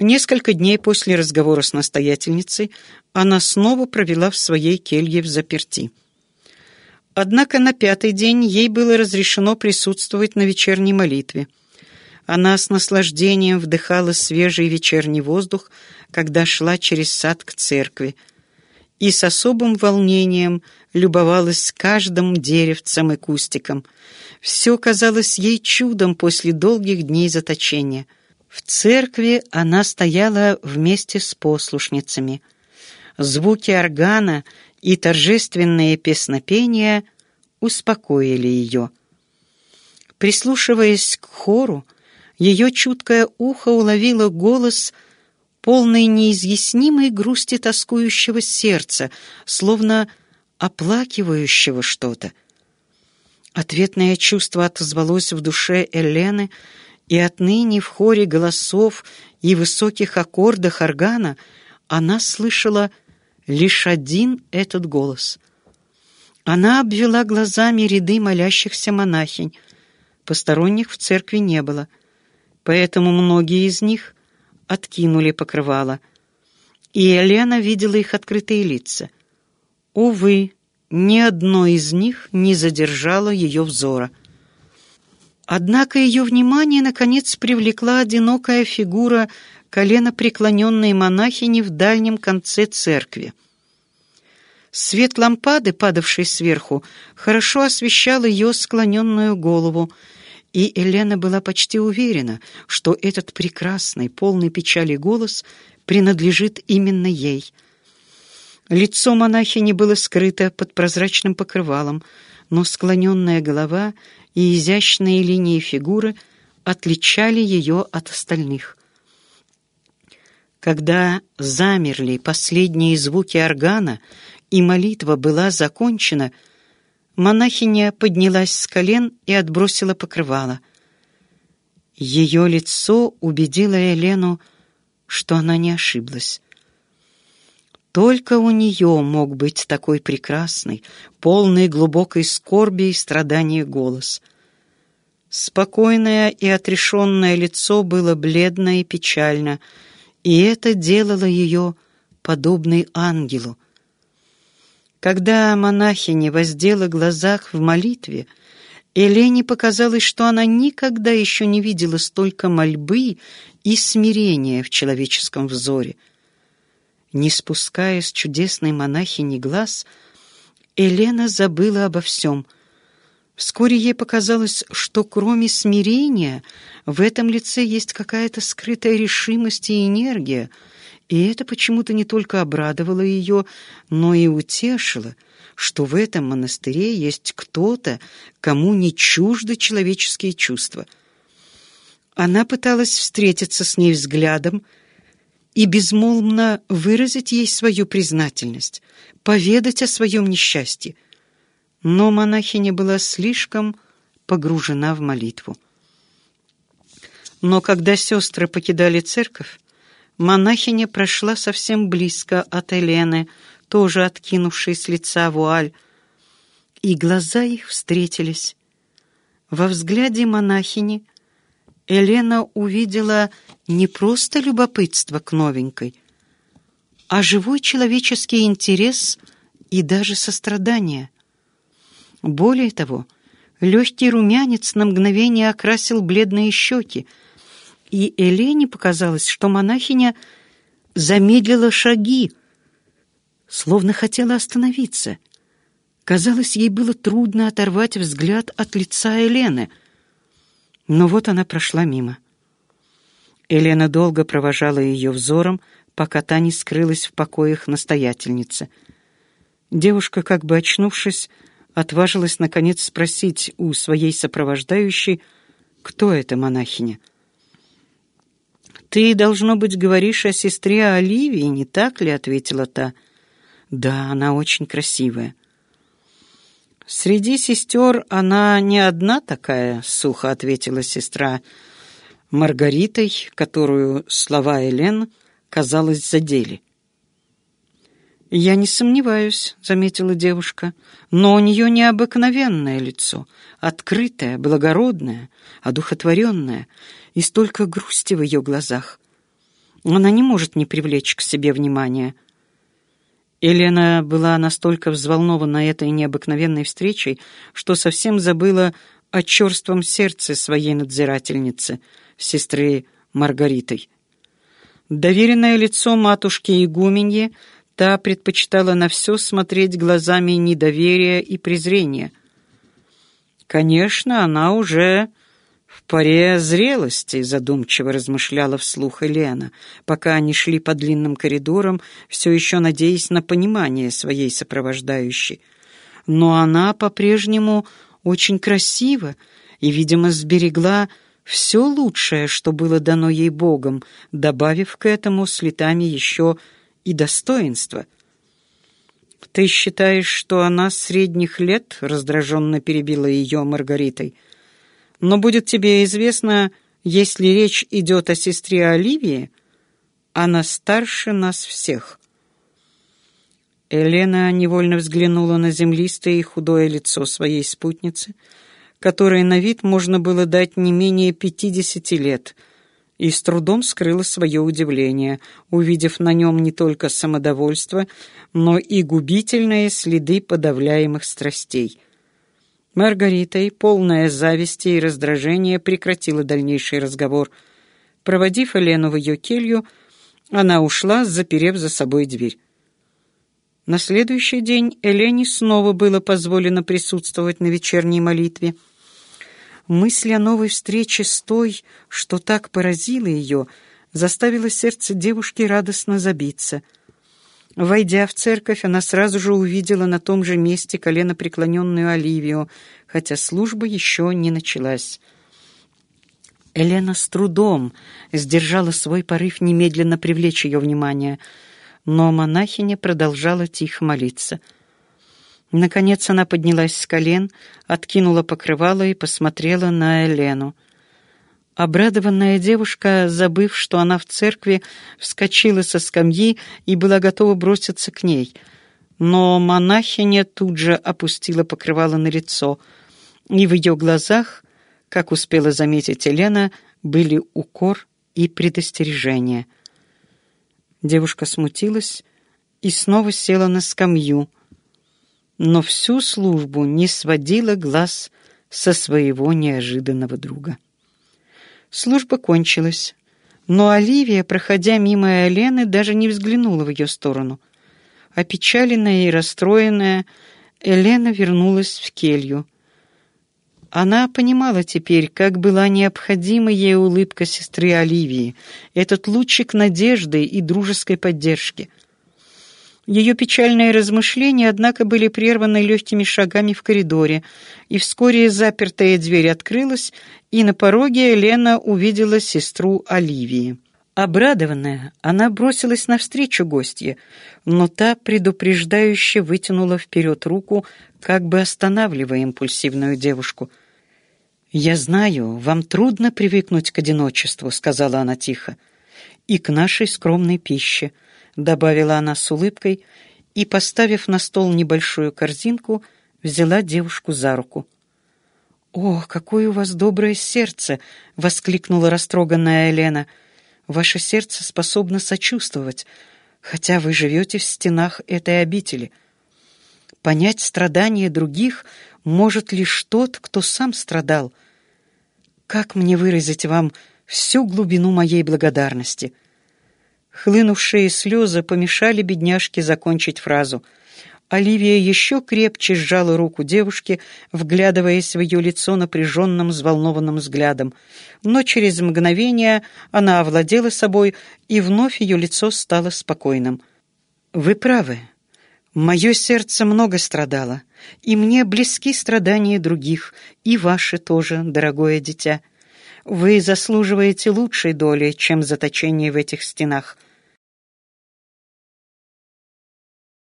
Несколько дней после разговора с настоятельницей она снова провела в своей келье в заперти. Однако на пятый день ей было разрешено присутствовать на вечерней молитве. Она с наслаждением вдыхала свежий вечерний воздух, когда шла через сад к церкви, и с особым волнением любовалась каждым деревцем и кустиком. Все казалось ей чудом после долгих дней заточения. В церкви она стояла вместе с послушницами. Звуки органа и торжественные песнопения успокоили ее. Прислушиваясь к хору, ее чуткое ухо уловило голос — полной неизъяснимой грусти тоскующего сердца, словно оплакивающего что-то. Ответное чувство отозвалось в душе Элены, и отныне в хоре голосов и высоких аккордах органа она слышала лишь один этот голос. Она обвела глазами ряды молящихся монахинь. Посторонних в церкви не было, поэтому многие из них откинули покрывало, и Елена видела их открытые лица. Увы, ни одно из них не задержало ее взора. Однако ее внимание, наконец, привлекла одинокая фигура колено преклоненной монахини в дальнем конце церкви. Свет лампады, падавший сверху, хорошо освещал ее склоненную голову, и Елена была почти уверена, что этот прекрасный, полный печали голос принадлежит именно ей. Лицо монахини было скрыто под прозрачным покрывалом, но склоненная голова и изящные линии фигуры отличали ее от остальных. Когда замерли последние звуки органа и молитва была закончена — Монахиня поднялась с колен и отбросила покрывало. Ее лицо убедило Елену, что она не ошиблась. Только у нее мог быть такой прекрасный, полный глубокой скорби и страдания голос. Спокойное и отрешенное лицо было бледно и печально, и это делало ее подобной ангелу, когда монахиня воздела глазах в молитве, Елене показалось, что она никогда еще не видела столько мольбы и смирения в человеческом взоре. Не спуская с чудесной монахини глаз, Елена забыла обо всем. Вскоре ей показалось, что кроме смирения в этом лице есть какая-то скрытая решимость и энергия — и это почему-то не только обрадовало ее, но и утешило, что в этом монастыре есть кто-то, кому не чужды человеческие чувства. Она пыталась встретиться с ней взглядом и безмолвно выразить ей свою признательность, поведать о своем несчастье. Но монахиня была слишком погружена в молитву. Но когда сестры покидали церковь, Монахиня прошла совсем близко от Елены, тоже откинувшей с лица вуаль, и глаза их встретились. Во взгляде монахини Елена увидела не просто любопытство к новенькой, а живой человеческий интерес и даже сострадание. Более того, легкий румянец на мгновение окрасил бледные щеки, и Элене показалось, что монахиня замедлила шаги, словно хотела остановиться. Казалось, ей было трудно оторвать взгляд от лица Елены. Но вот она прошла мимо. Елена долго провожала ее взором, пока та не скрылась в покоях настоятельницы. Девушка, как бы очнувшись, отважилась наконец спросить у своей сопровождающей, кто эта монахиня. «Ты, должно быть, говоришь о сестре Оливии, не так ли?» — ответила та. «Да, она очень красивая». «Среди сестер она не одна такая», — сухо ответила сестра Маргаритой, которую слова Элен, казалось, задели. «Я не сомневаюсь», — заметила девушка, — «но у нее необыкновенное лицо, открытое, благородное, одухотворенное, и столько грусти в ее глазах. Она не может не привлечь к себе внимания. Елена была настолько взволнована этой необыкновенной встречей, что совсем забыла о черством сердце своей надзирательницы, сестры Маргаритой. Доверенное лицо матушки Игуменье та предпочитала на все смотреть глазами недоверия и презрения. Конечно, она уже в паре зрелости, задумчиво размышляла вслух Елена, пока они шли по длинным коридорам, все еще надеясь на понимание своей сопровождающей. Но она по-прежнему очень красива и, видимо, сберегла все лучшее, что было дано ей Богом, добавив к этому с еще и достоинство. «Ты считаешь, что она средних лет?» — раздраженно перебила ее Маргаритой. «Но будет тебе известно, если речь идет о сестре Оливии, она старше нас всех». Елена невольно взглянула на землистое и худое лицо своей спутницы — которой на вид можно было дать не менее пятидесяти лет, и с трудом скрыла свое удивление, увидев на нем не только самодовольство, но и губительные следы подавляемых страстей. Маргаритой, полная зависти и раздражения, прекратила дальнейший разговор. Проводив Елену в ее келью, она ушла, заперев за собой дверь. На следующий день Элене снова было позволено присутствовать на вечерней молитве — Мысль о новой встрече с той, что так поразило ее, заставила сердце девушки радостно забиться. Войдя в церковь, она сразу же увидела на том же месте коленопреклоненную Оливию, хотя служба еще не началась. Елена с трудом сдержала свой порыв немедленно привлечь ее внимание, но монахиня продолжала тихо молиться — Наконец она поднялась с колен, откинула покрывало и посмотрела на Елену. Обрадованная девушка, забыв, что она в церкви, вскочила со скамьи и была готова броситься к ней. Но монахиня тут же опустила покрывало на лицо, и в ее глазах, как успела заметить Елена, были укор и предостережение. Девушка смутилась и снова села на скамью — но всю службу не сводила глаз со своего неожиданного друга. Служба кончилась, но Оливия, проходя мимо Елены, даже не взглянула в ее сторону. Опечаленная и расстроенная, Елена вернулась в келью. Она понимала теперь, как была необходима ей улыбка сестры Оливии, этот лучик надежды и дружеской поддержки — ее печальные размышления, однако, были прерваны легкими шагами в коридоре, и вскоре запертая дверь открылась, и на пороге Лена увидела сестру Оливии. Обрадованная, она бросилась навстречу гостье, но та предупреждающе вытянула вперед руку, как бы останавливая импульсивную девушку. «Я знаю, вам трудно привыкнуть к одиночеству», — сказала она тихо, — «и к нашей скромной пище» добавила она с улыбкой и, поставив на стол небольшую корзинку, взяла девушку за руку. «О, какое у вас доброе сердце!» — воскликнула растроганная Елена. «Ваше сердце способно сочувствовать, хотя вы живете в стенах этой обители. Понять страдания других может лишь тот, кто сам страдал. Как мне выразить вам всю глубину моей благодарности?» Хлынувшие слезы помешали бедняжке закончить фразу. Оливия еще крепче сжала руку девушки, вглядываясь в ее лицо напряженным, взволнованным взглядом. Но через мгновение она овладела собой, и вновь ее лицо стало спокойным. «Вы правы. Мое сердце много страдало, и мне близки страдания других, и ваши тоже, дорогое дитя. Вы заслуживаете лучшей доли, чем заточение в этих стенах».